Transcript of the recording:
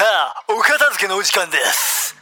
さあお片付けのお時間です。